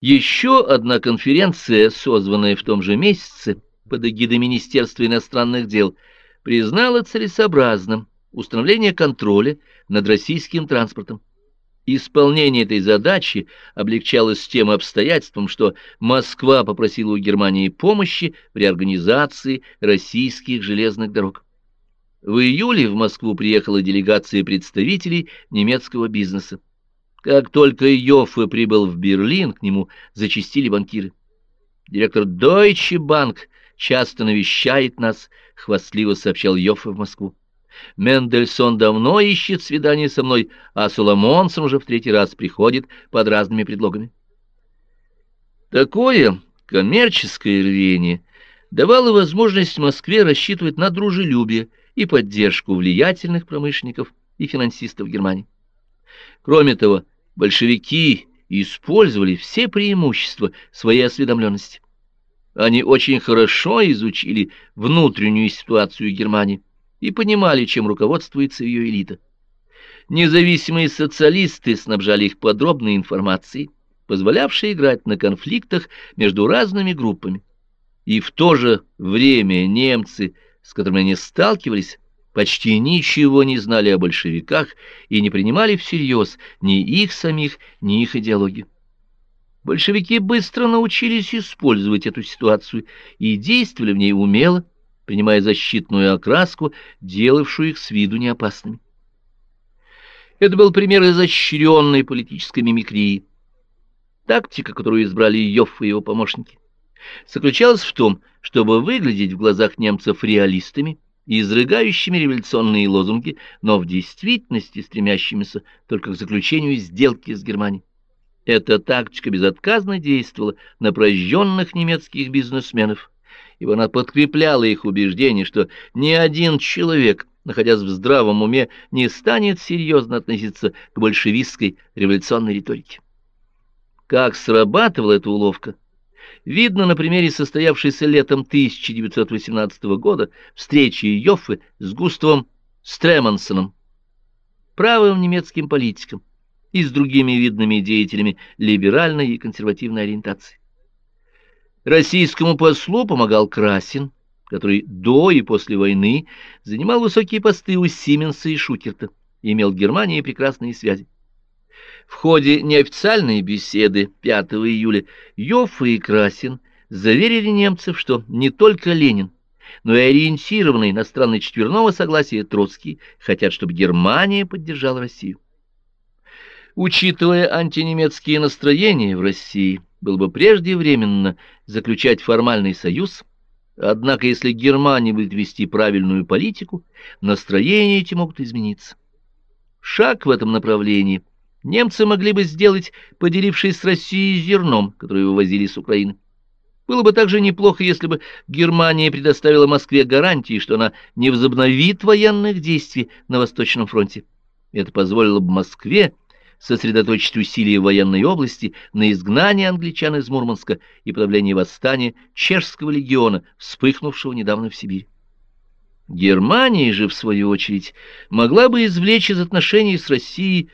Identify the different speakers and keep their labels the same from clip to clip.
Speaker 1: Еще одна конференция, созванная в том же месяце под эгидой Министерства иностранных дел, признала целесообразным установление контроля над российским транспортом. Исполнение этой задачи облегчалось тем обстоятельством, что Москва попросила у Германии помощи в реорганизации российских железных дорог. В июле в Москву приехала делегация представителей немецкого бизнеса. Как только Йоффе прибыл в Берлин, к нему зачастили банкиры. Директор Deutsche Bank часто навещает нас, хвастливо сообщал Йоффе в Москву. Мендельсон давно ищет свидание со мной, а Соломонсон уже в третий раз приходит под разными предлогами. Такое коммерческое рвение давало возможность Москве рассчитывать на дружелюбие и поддержку влиятельных промышленников и финансистов Германии. Кроме того, большевики использовали все преимущества своей осведомленности. Они очень хорошо изучили внутреннюю ситуацию Германии и понимали, чем руководствуется ее элита. Независимые социалисты снабжали их подробной информацией, позволявшей играть на конфликтах между разными группами. И в то же время немцы, с которыми они сталкивались, почти ничего не знали о большевиках и не принимали всерьез ни их самих, ни их идеологию. Большевики быстро научились использовать эту ситуацию и действовали в ней умело, принимая защитную окраску, делавшую их с виду неопасными. Это был пример изощренной политической мимикрии. Тактика, которую избрали Йофф и его помощники, заключалась в том, чтобы выглядеть в глазах немцев реалистами, изрыгающими революционные лозунги, но в действительности стремящимися только к заключению сделки с Германией. Эта тактика безотказно действовала на прожженных немецких бизнесменов, ибо она подкрепляла их убеждение, что ни один человек, находясь в здравом уме, не станет серьезно относиться к большевистской революционной риторике. Как срабатывала эта уловка, видно на примере состоявшейся летом 1918 года встречи Йоффе с Густавом Стремансоном, правым немецким политиком, и с другими видными деятелями либеральной и консервативной ориентации. Российскому послу помогал Красин, который до и после войны занимал высокие посты у Сименса и Шукерта имел в Германии прекрасные связи. В ходе неофициальной беседы 5 июля Йоффе и Красин заверили немцев, что не только Ленин, но и ориентированный на страны четверного согласия Троцкий хотят, чтобы Германия поддержала Россию. Учитывая антинемецкие настроения в России, было бы преждевременно заключать формальный союз, однако если Германия будет вести правильную политику, настроения эти могут измениться. Шаг в этом направлении немцы могли бы сделать, поделившись с Россией зерном, которое вывозили с Украины. Было бы также неплохо, если бы Германия предоставила Москве гарантии, что она не возобновит военных действий на Восточном фронте. Это позволило бы Москве сосредоточить усилия военной области на изгнании англичан из Мурманска и подавлении восстания чешского легиона, вспыхнувшего недавно в Сибири. Германия же, в свою очередь, могла бы извлечь из отношений с Россией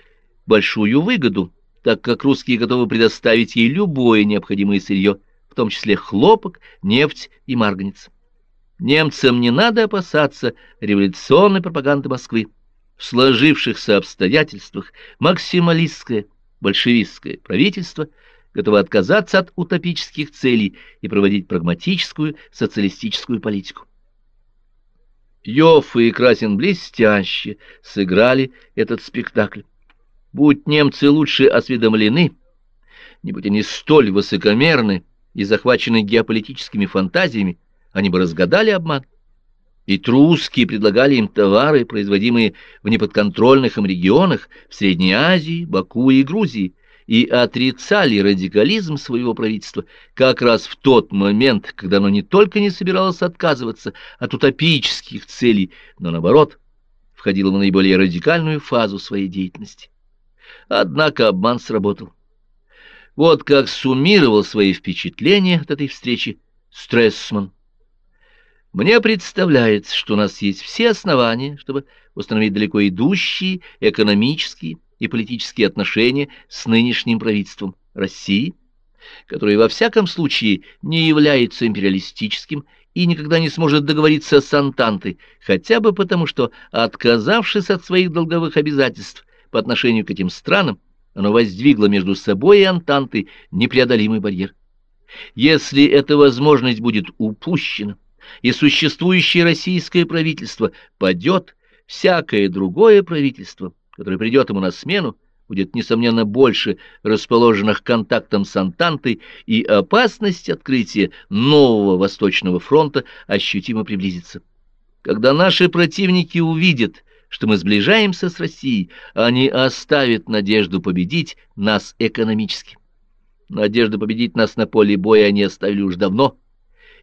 Speaker 1: большую выгоду, так как русские готовы предоставить ей любое необходимое сырье, в том числе хлопок, нефть и марганец. Немцам не надо опасаться революционной пропаганды Москвы в сложившихся обстоятельствах максималистское большевистское правительство готово отказаться от утопических целей и проводить прагматическую социалистическую политику. Йоффе и Красин блестяще сыграли этот спектакль. Будь немцы лучше осведомлены, не будь они столь высокомерны и захвачены геополитическими фантазиями, они бы разгадали обман. Ведь русские предлагали им товары, производимые в неподконтрольных им регионах, в Средней Азии, Баку и Грузии, и отрицали радикализм своего правительства как раз в тот момент, когда оно не только не собиралось отказываться от утопических целей, но, наоборот, входило в наиболее радикальную фазу своей деятельности. Однако обман сработал. Вот как суммировал свои впечатления от этой встречи Стрессман. Мне представляется, что у нас есть все основания, чтобы установить далеко идущие экономические и политические отношения с нынешним правительством России, который во всяком случае не является империалистическим и никогда не сможет договориться с Антантой, хотя бы потому, что, отказавшись от своих долговых обязательств по отношению к этим странам, оно воздвигло между собой и Антантой непреодолимый барьер. Если эта возможность будет упущена, и существующее российское правительство падет, всякое другое правительство, которое придет ему на смену, будет, несомненно, больше расположенных контактом с Антантой, и опасность открытия нового Восточного фронта ощутимо приблизится. Когда наши противники увидят, что мы сближаемся с Россией, они оставят надежду победить нас экономически. Надежду победить нас на поле боя они оставили уж давно,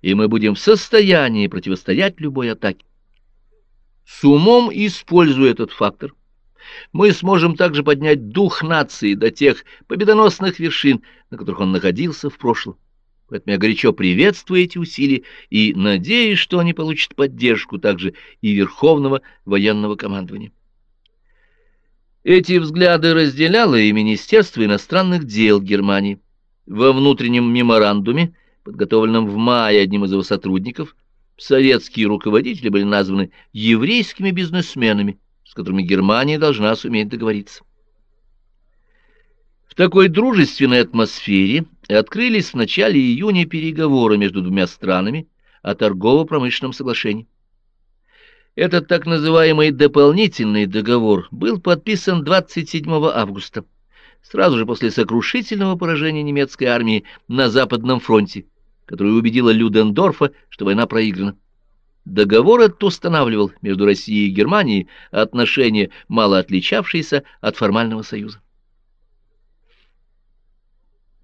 Speaker 1: и мы будем в состоянии противостоять любой атаке. С умом используя этот фактор, мы сможем также поднять дух нации до тех победоносных вершин, на которых он находился в прошлом. Поэтому я горячо приветствую эти усилия и надеюсь, что они получат поддержку также и Верховного военного командования. Эти взгляды разделяло и Министерство иностранных дел Германии. Во внутреннем меморандуме, подготовленном в мае одним из его сотрудников, советские руководители были названы еврейскими бизнесменами, с которыми Германия должна суметь договориться. В такой дружественной атмосфере открылись в начале июня переговоры между двумя странами о торгово-промышленном соглашении. Этот так называемый дополнительный договор был подписан 27 августа, сразу же после сокрушительного поражения немецкой армии на Западном фронте, которое убедило Людендорфа, что война проиграна. Договор этот устанавливал между Россией и Германией отношения, мало отличавшиеся от формального союза.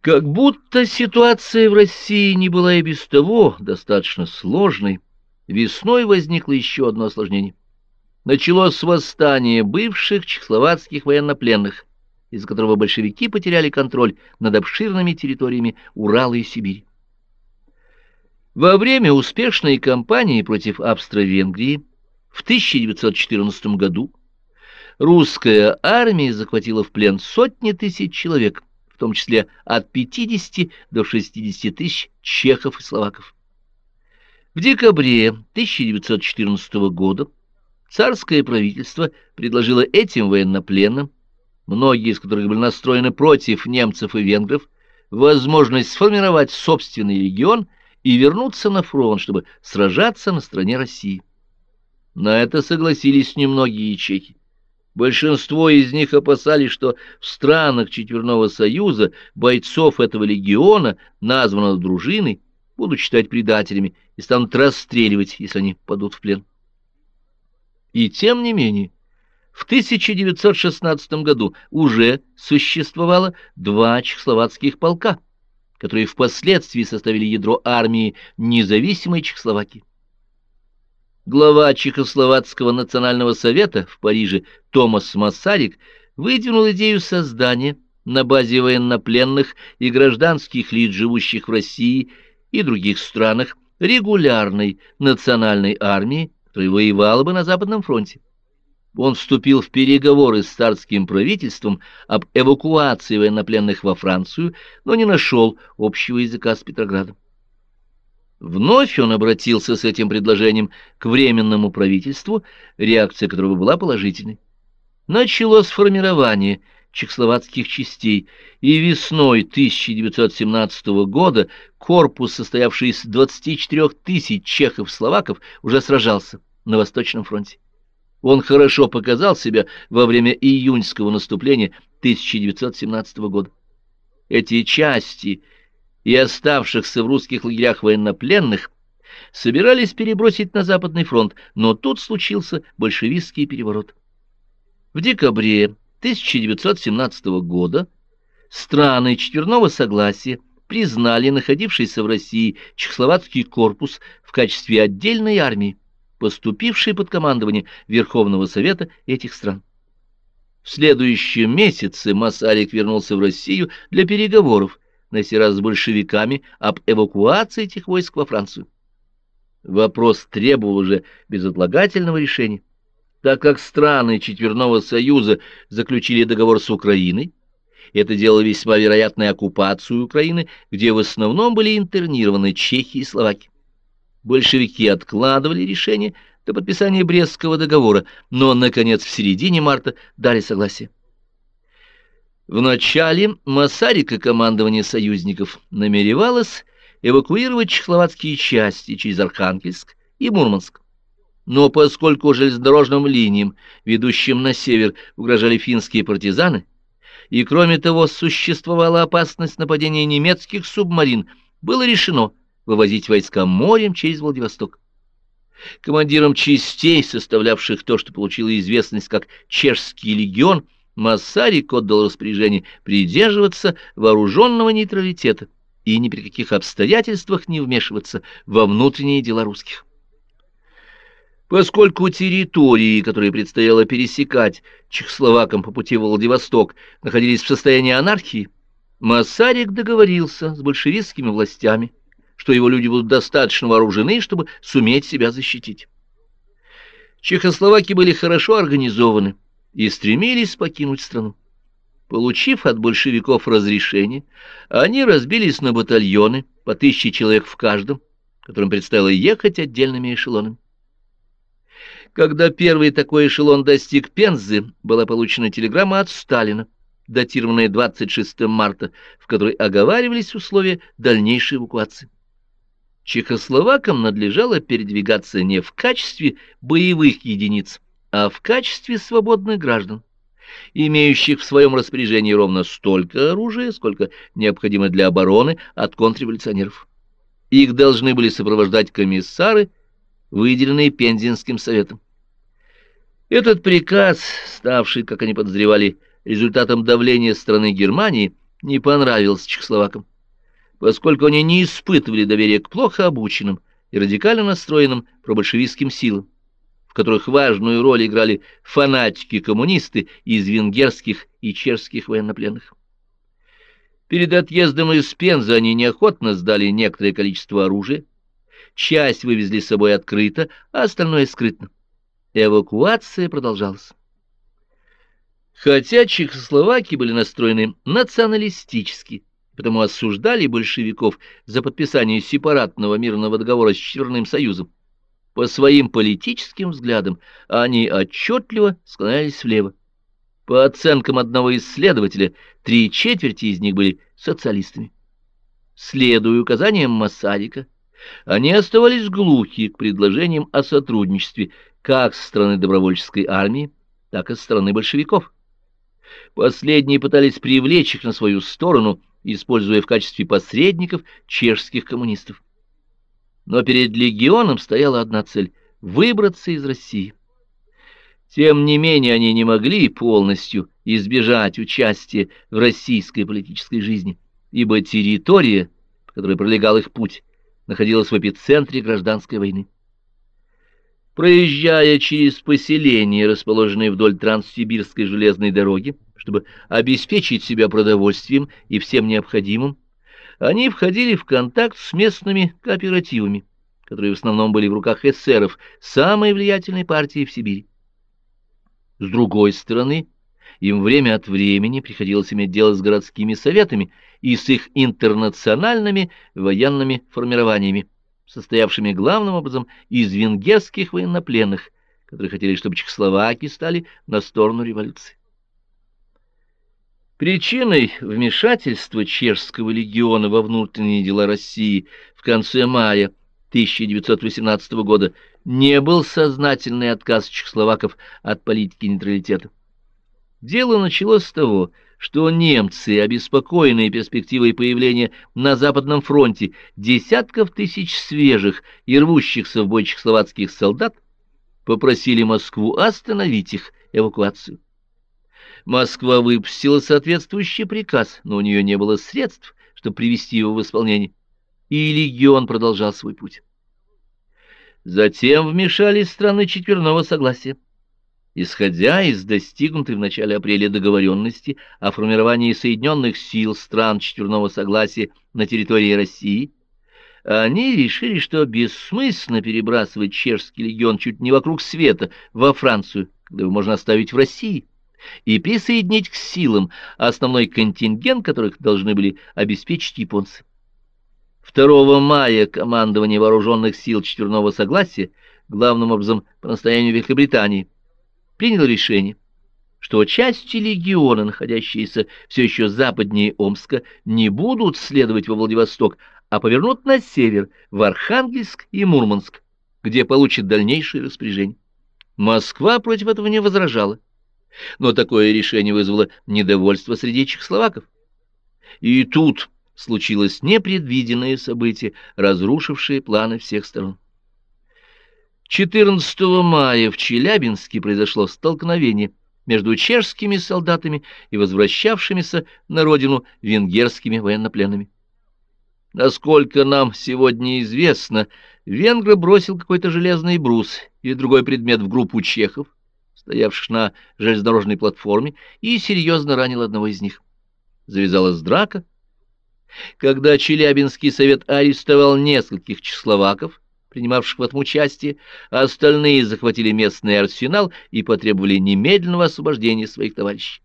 Speaker 1: Как будто ситуация в России не была и без того достаточно сложной, весной возникло еще одно осложнение. Началось с восстания бывших чехословацких военнопленных, из которого большевики потеряли контроль над обширными территориями Урала и Сибири. Во время успешной кампании против Австро-Венгрии в 1914 году русская армия захватила в плен сотни тысяч человек, в том числе от 50 до 60 тысяч чехов и словаков. В декабре 1914 года царское правительство предложило этим военнопленным, многие из которых были настроены против немцев и венгров, возможность сформировать собственный регион – и вернуться на фронт, чтобы сражаться на стороне России. На это согласились немногие чехи. Большинство из них опасались, что в странах Четверного Союза бойцов этого легиона, названного дружиной, будут считать предателями и станут расстреливать, если они падут в плен. И тем не менее, в 1916 году уже существовало два чехословацких полка – которые впоследствии составили ядро армии независимой Чехословакии. Глава Чехословацкого национального совета в Париже Томас Массарик выдвинул идею создания на базе военнопленных и гражданских лиц, живущих в России и других странах, регулярной национальной армии, которая воевала бы на Западном фронте он вступил в переговоры с царским правительством об эвакуации военнопленных во Францию, но не нашел общего языка с Петроградом. Вновь он обратился с этим предложением к Временному правительству, реакция которого была положительной. Началось формирование чехословацких частей, и весной 1917 года корпус, состоявший из 24 тысяч чехов-словаков, уже сражался на Восточном фронте. Он хорошо показал себя во время июньского наступления 1917 года. Эти части и оставшихся в русских лагерях военнопленных собирались перебросить на Западный фронт, но тут случился большевистский переворот. В декабре 1917 года страны Четверного Согласия признали находившийся в России Чехословацкий корпус в качестве отдельной армии поступившие под командование Верховного Совета этих стран. В следующем месяце Масарик вернулся в Россию для переговоров, на сей раз с большевиками, об эвакуации этих войск во Францию. Вопрос требовал уже безотлагательного решения, так как страны Четверного Союза заключили договор с Украиной, Это делало весьма вероятной оккупацию Украины, где в основном были интернированы чехи и словаки. Большевики откладывали решение до подписания Брестского договора, но, наконец, в середине марта дали согласие. В начале Масарик и командование союзников намеревалось эвакуировать чехословацкие части через Архангельск и Мурманск. Но поскольку железнодорожным линиям, ведущим на север, угрожали финские партизаны, и кроме того существовала опасность нападения немецких субмарин, было решено вывозить войска морем через Владивосток. Командиром частей, составлявших то, что получило известность как Чешский легион, Массарик отдал распоряжение придерживаться вооруженного нейтралитета и ни при каких обстоятельствах не вмешиваться во внутренние дела русских. Поскольку территории, которые предстояло пересекать чехословакам по пути в Владивосток, находились в состоянии анархии, Масарик договорился с большевистскими властями, что его люди будут достаточно вооружены, чтобы суметь себя защитить. Чехословаки были хорошо организованы и стремились покинуть страну. Получив от большевиков разрешение, они разбились на батальоны, по тысяче человек в каждом, которым предстояло ехать отдельными эшелонами. Когда первый такой эшелон достиг Пензы, была получена телеграмма от Сталина, датированная 26 марта, в которой оговаривались условия дальнейшей эвакуации. Чехословакам надлежало передвигаться не в качестве боевых единиц, а в качестве свободных граждан, имеющих в своем распоряжении ровно столько оружия, сколько необходимо для обороны от контрреволюционеров. Их должны были сопровождать комиссары, выделенные Пензенским советом. Этот приказ, ставший, как они подозревали, результатом давления страны Германии, не понравился чехословакам, поскольку они не испытывали доверия к плохо обученным и радикально настроенным пробольшевистским силам, которых важную роль играли фанатики-коммунисты из венгерских и чешских военнопленных. Перед отъездом из Пензы они неохотно сдали некоторое количество оружия, часть вывезли с собой открыто, а остальное скрытно. Эвакуация продолжалась. Хотя чехословаки были настроены националистически, потому осуждали большевиков за подписание сепаратного мирного договора с Черным Союзом, по своим политическим взглядам они отчетливо склонялись влево. По оценкам одного исследователя, три четверти из них были социалистами. Следуя указаниям Масарика, они оставались глухи к предложениям о сотрудничестве как со стороны добровольческой армии, так и со стороны большевиков. Последние пытались привлечь их на свою сторону, используя в качестве посредников чешских коммунистов. Но перед легионом стояла одна цель — выбраться из России. Тем не менее они не могли полностью избежать участия в российской политической жизни, ибо территория, по которой пролегал их путь, находилась в эпицентре гражданской войны. Проезжая через поселения, расположенные вдоль Транссибирской железной дороги, чтобы обеспечить себя продовольствием и всем необходимым, они входили в контакт с местными кооперативами, которые в основном были в руках эсеров, самой влиятельной партии в Сибири. С другой стороны, им время от времени приходилось иметь дело с городскими советами и с их интернациональными военными формированиями, состоявшими главным образом из венгерских военнопленных, которые хотели, чтобы чехословаки стали на сторону революции. Причиной вмешательства чешского легиона во внутренние дела России в конце мая 1918 года не был сознательный отказ чехословаков от политики нейтралитета. Дело началось с того, что немцы, обеспокоенные перспективой появления на Западном фронте десятков тысяч свежих и рвущихся в бой чехословацких солдат, попросили Москву остановить их эвакуацию. Москва выпустила соответствующий приказ, но у нее не было средств, чтобы привести его в исполнение, и легион продолжал свой путь. Затем вмешались страны четверного согласия. Исходя из достигнутой в начале апреля договоренности о формировании Соединенных сил стран четверного согласия на территории России, они решили, что бессмысленно перебрасывать чешский легион чуть не вокруг света во Францию, когда его можно оставить в России, и присоединить к силам основной контингент, которых должны были обеспечить японцы. 2 мая командование вооруженных сил Четверного Согласия, главным образом по настоянию Великобритании, приняло решение, что части легиона, находящиеся все еще западнее Омска, не будут следовать во Владивосток, а повернут на север, в Архангельск и Мурманск, где получат дальнейшие распоряжения. Москва против этого не возражала, но такое решение вызвало недовольство среди чехословаков. И тут случилось непредвиденное событие, разрушившее планы всех сторон. 14 мая в Челябинске произошло столкновение между чешскими солдатами и возвращавшимися на родину венгерскими военнопленными. Насколько нам сегодня известно, венгр бросил какой-то железный брус или другой предмет в группу чехов, стоявших на железнодорожной платформе, и серьезно ранил одного из них. Завязалась драка. Когда Челябинский совет арестовал нескольких чехословаков, принимавших в этом участие, а остальные захватили местный арсенал и потребовали немедленного освобождения своих товарищей.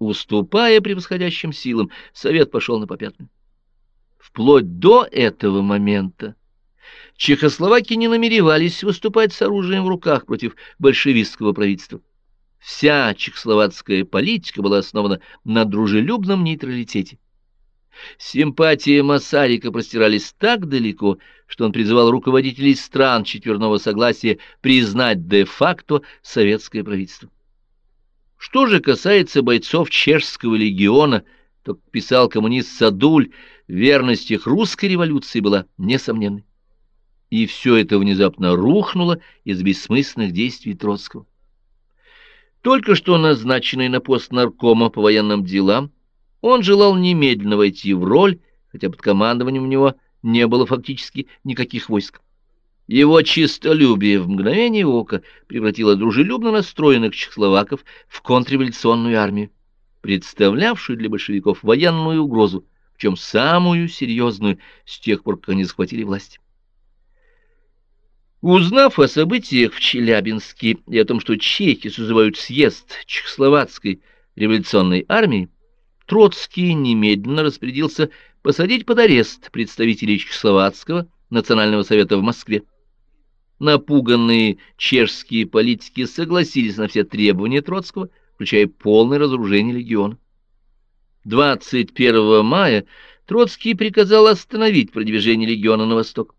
Speaker 1: Уступая превосходящим силам, совет пошел на попятную. Вплоть до этого момента чехословаки не намеревались выступать с оружием в руках против большевистского правительства. Вся чехословацкая политика была основана на дружелюбном нейтралитете. Симпатии Масарика простирались так далеко, что он призывал руководителей стран четверного согласия признать де-факто советское правительство. Что же касается бойцов чешского легиона, то, писал коммунист Садуль, верность их русской революции была несомненной. И все это внезапно рухнуло из бессмысленных действий Троцкого. Только что назначенный на пост наркома по военным делам, он желал немедленно войти в роль, хотя под командованием у него не было фактически никаких войск. Его чистолюбие в мгновение ока превратило дружелюбно настроенных чехословаков в контрреволюционную армию, представлявшую для большевиков военную угрозу, в чем самую серьезную с тех пор, как они захватили власть. Узнав о событиях в Челябинске и о том, что чехи созывают съезд Чехословацкой революционной армии, Троцкий немедленно распорядился посадить под арест представителей Чехословацкого национального совета в Москве. Напуганные чешские политики согласились на все требования Троцкого, включая полное разоружение легиона. 21 мая Троцкий приказал остановить продвижение легиона на восток.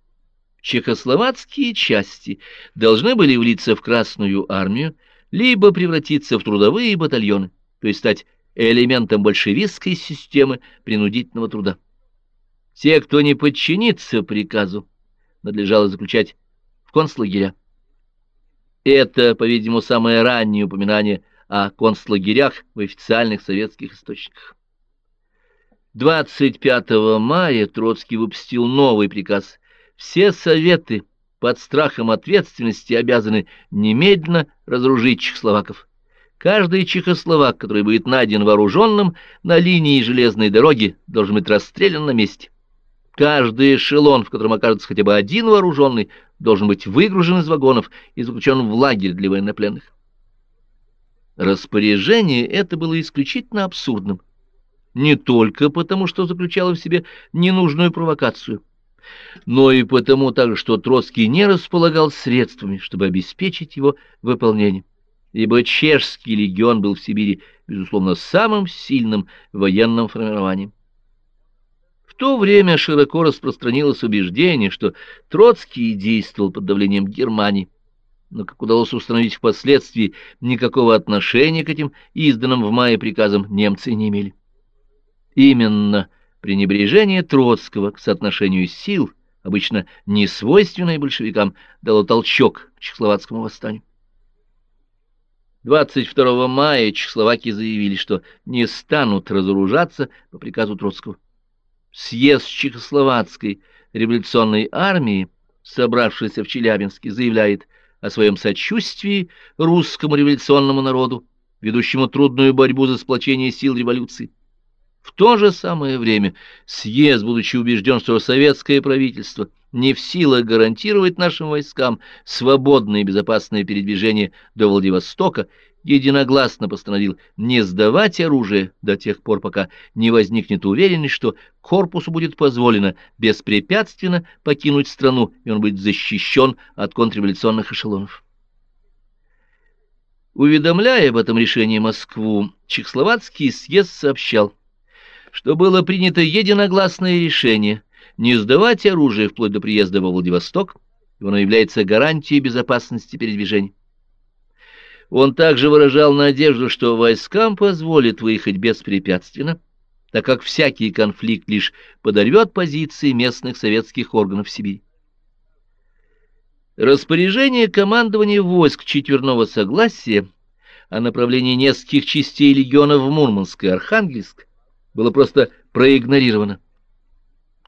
Speaker 1: Чехословацкие части должны были влиться в Красную армию, либо превратиться в трудовые батальоны, то есть стать элементом большевистской системы принудительного труда. Те, кто не подчинится приказу, надлежало заключать в концлагеря. Это, по-видимому, самое раннее упоминание о концлагерях в официальных советских источниках. 25 мая Троцкий выпустил новый приказ. Все советы под страхом ответственности обязаны немедленно разоружить чехословаков. Каждый чехословак, который будет найден вооруженным на линии железной дороги, должен быть расстрелян на месте. Каждый эшелон, в котором окажется хотя бы один вооруженный, должен быть выгружен из вагонов и заключен в лагерь для военнопленных. Распоряжение это было исключительно абсурдным. Не только потому, что заключало в себе ненужную провокацию, но и потому также, что Троцкий не располагал средствами, чтобы обеспечить его выполнение ибо чешский легион был в Сибири, безусловно, самым сильным военным формированием. В то время широко распространилось убеждение, что Троцкий действовал под давлением Германии, но, как удалось установить впоследствии, никакого отношения к этим изданным в мае приказам немцы не имели. Именно пренебрежение Троцкого к соотношению сил, обычно не свойственное большевикам, дало толчок к чехословацкому восстанию. 22 мая чехословаки заявили, что не станут разоружаться по приказу Троцкого. Съезд Чехословацкой революционной армии, собравшийся в Челябинске, заявляет о своем сочувствии русскому революционному народу, ведущему трудную борьбу за сплочение сил революции. В то же самое время съезд, будучи убежден, что советское правительство – не в силах гарантировать нашим войскам свободное и безопасное передвижение до Владивостока, единогласно постановил не сдавать оружие до тех пор, пока не возникнет уверенность, что корпусу будет позволено беспрепятственно покинуть страну, и он будет защищен от контрреволюционных эшелонов. Уведомляя об этом решении Москву, Чехословацкий съезд сообщал, что было принято единогласное решение не сдавать оружие вплоть до приезда во Владивосток, и оно является гарантией безопасности передвижения. Он также выражал надежду, что войскам позволит выехать беспрепятственно, так как всякий конфликт лишь подорвет позиции местных советских органов Сибири. Распоряжение командования войск четверного согласия о направлении нескольких частей легионов в Мурманск и Архангельск было просто проигнорировано.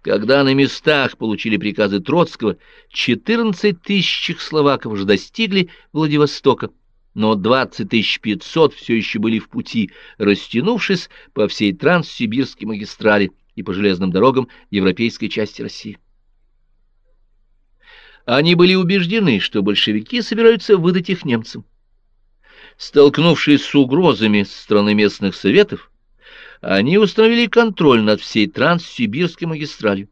Speaker 1: Когда на местах получили приказы Троцкого, 14 тысяч словаков уже достигли Владивостока, но 20 500 все еще были в пути, растянувшись по всей Транссибирской магистрали и по железным дорогам европейской части России. Они были убеждены, что большевики собираются выдать их немцам. Столкнувшись с угрозами со стороны местных советов, они установили контроль над всей Транссибирской магистралью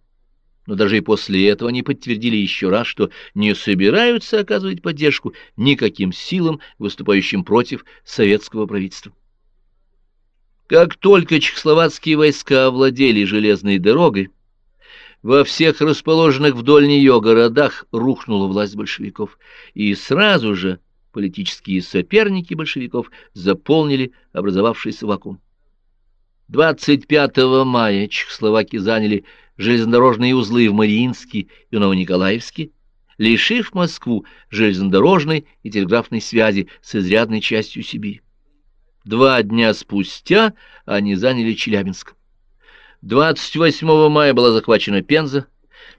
Speaker 1: но даже и после этого они подтвердили еще раз, что не собираются оказывать поддержку никаким силам, выступающим против советского правительства. Как только чехословацкие войска овладели железной дорогой, во всех расположенных вдоль нее городах рухнула власть большевиков, и сразу же политические соперники большевиков заполнили образовавшийся вакуум. 25 мая чехословаки заняли железнодорожные узлы в Мариинске и Новониколаевске, лишив Москву железнодорожной и телеграфной связи с изрядной частью Сибири. Два дня спустя они заняли Челябинск. 28 мая была захвачена Пенза,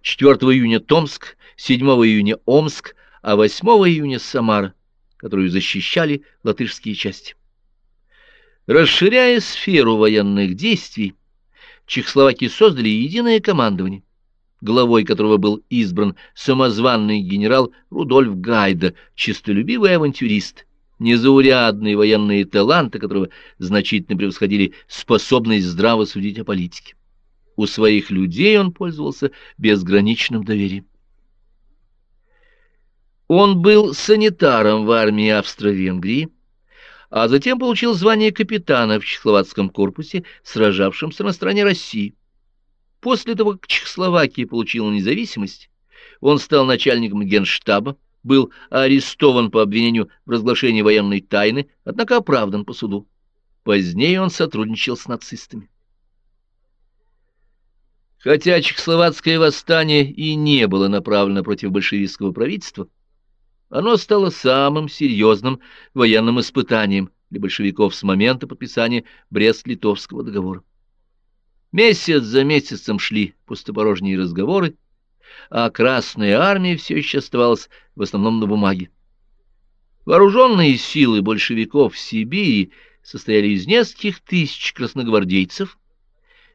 Speaker 1: 4 июня Томск, 7 июня Омск, а 8 июня Самара, которую защищали латышские части. Расширяя сферу военных действий, Чехословакии создали единое командование, главой которого был избран самозванный генерал Рудольф Гайда, честолюбивый авантюрист, незаурядные военные таланты которого значительно превосходили способность здраво судить о политике. У своих людей он пользовался безграничным доверием. Он был санитаром в армии Австро-Венгрии, а затем получил звание капитана в Чехословацком корпусе, сражавшемся на стороне России. После того, как Чехословакия получила независимость, он стал начальником генштаба, был арестован по обвинению в разглашении военной тайны, однако оправдан по суду. Позднее он сотрудничал с нацистами. Хотя чехословацкое восстание и не было направлено против большевистского правительства, оно стало самым серьезным военным испытанием для большевиков с момента подписания Брест-Литовского договора. Месяц за месяцем шли пустопорожние разговоры, а Красная Армия все еще оставалась в основном на бумаге. Вооруженные силы большевиков в Сибири состояли из нескольких тысяч красногвардейцев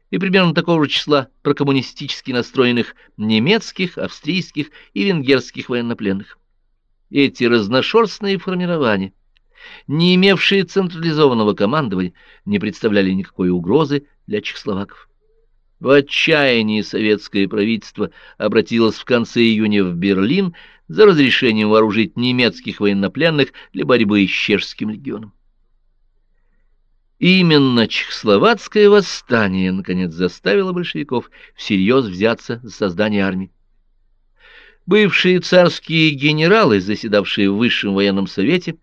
Speaker 1: и примерно такого же числа прокоммунистически настроенных немецких, австрийских и венгерских военнопленных. Эти разношерстные формирования, не имевшие централизованного командования, не представляли никакой угрозы для чехословаков. В отчаянии советское правительство обратилось в конце июня в Берлин за разрешением вооружить немецких военнопленных для борьбы с чешским легионом. Именно чехословацкое восстание, наконец, заставило большевиков всерьез взяться за создание армии. Бывшие царские генералы, заседавшие в Высшем военном совете,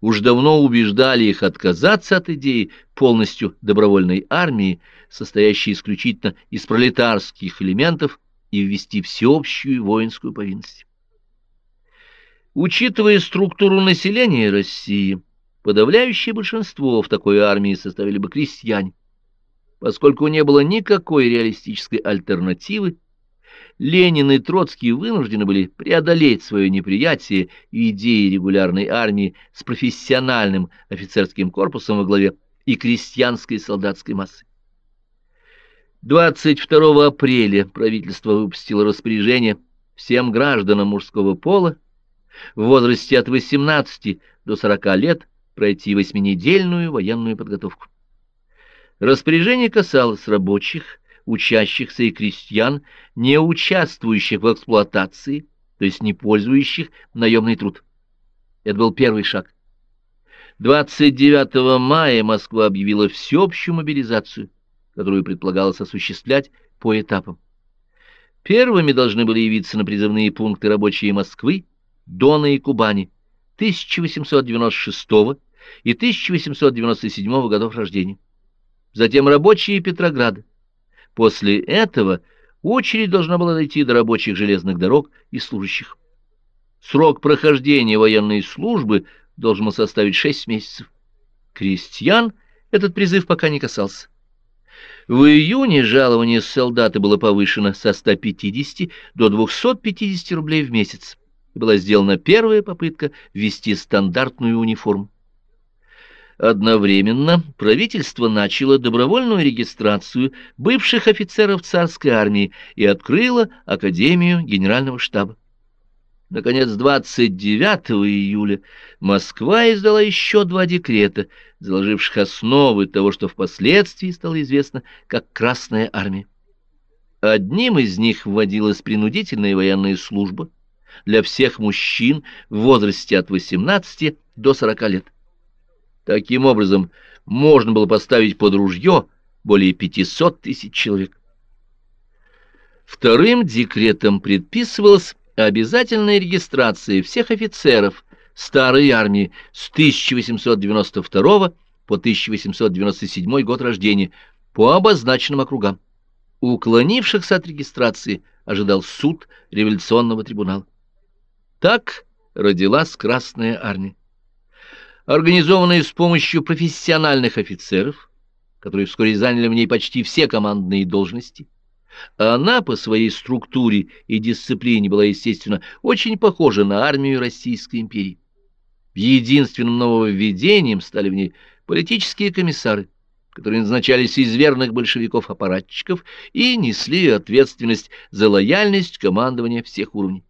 Speaker 1: уж давно убеждали их отказаться от идеи полностью добровольной армии, состоящей исключительно из пролетарских элементов, и ввести всеобщую воинскую повинность. Учитывая структуру населения России, подавляющее большинство в такой армии составили бы крестьяне, поскольку не было никакой реалистической альтернативы Ленин и Троцкий вынуждены были преодолеть свое неприятие идеи регулярной армии с профессиональным офицерским корпусом во главе и крестьянской солдатской массой. 22 апреля правительство выпустило распоряжение всем гражданам мужского пола в возрасте от 18 до 40 лет пройти восьминедельную военную подготовку. Распоряжение касалось рабочих, учащихся и крестьян, не участвующих в эксплуатации, то есть не пользующих наемный труд. Это был первый шаг. 29 мая Москва объявила всеобщую мобилизацию, которую предполагалось осуществлять по этапам. Первыми должны были явиться на призывные пункты рабочие Москвы, Дона и Кубани 1896 и 1897 годов рождения. Затем рабочие Петрограда. После этого очередь должна была дойти до рабочих железных дорог и служащих. Срок прохождения военной службы должен был составить 6 месяцев. Крестьян этот призыв пока не касался. В июне жалование солдата было повышено со 150 до 250 рублей в месяц. Была сделана первая попытка ввести стандартную униформу. Одновременно правительство начало добровольную регистрацию бывших офицеров царской армии и открыло Академию Генерального штаба. Наконец, 29 июля Москва издала еще два декрета, заложивших основы того, что впоследствии стало известно как Красная армия. Одним из них вводилась принудительная военная служба для всех мужчин в возрасте от 18 до 40 лет. Таким образом, можно было поставить под ружье более 500 тысяч человек. Вторым декретом предписывалось обязательная регистрация всех офицеров старой армии с 1892 по 1897 год рождения по обозначенным округам. Уклонившихся от регистрации ожидал суд революционного трибунала. Так родилась Красная армия. Организованная с помощью профессиональных офицеров, которые вскоре заняли в ней почти все командные должности, она по своей структуре и дисциплине была, естественно, очень похожа на армию Российской империи. Единственным нововведением стали в ней политические комиссары, которые назначались из верных большевиков-аппаратчиков и несли ответственность за лояльность командования всех уровней.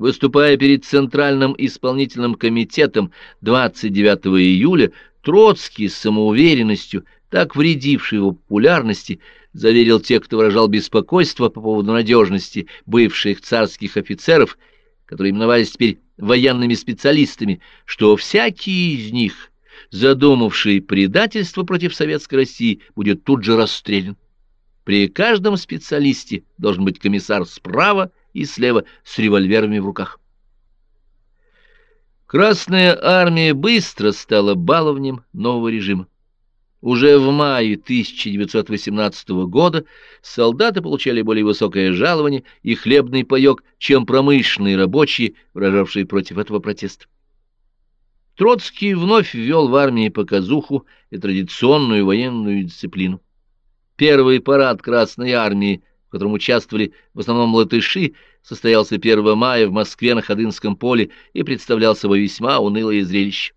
Speaker 1: Выступая перед Центральным исполнительным комитетом 29 июля, Троцкий с самоуверенностью, так вредивший его популярности, заверил тех, кто выражал беспокойство по поводу надежности бывших царских офицеров, которые именовались теперь военными специалистами, что всякий из них, задумавший предательство против Советской России, будет тут же расстрелян. При каждом специалисте должен быть комиссар справа и слева с револьверами в руках. Красная армия быстро стала баловнем нового режима. Уже в мае 1918 года солдаты получали более высокое жалование и хлебный паёк, чем промышленные рабочие, выражавшие против этого протеста. Троцкий вновь ввел в армии показуху и традиционную военную дисциплину. Первый парад Красной армии, в котором участвовали в основном латыши, состоялся 1 мая в Москве на Ходынском поле и представлял собой весьма унылое зрелище.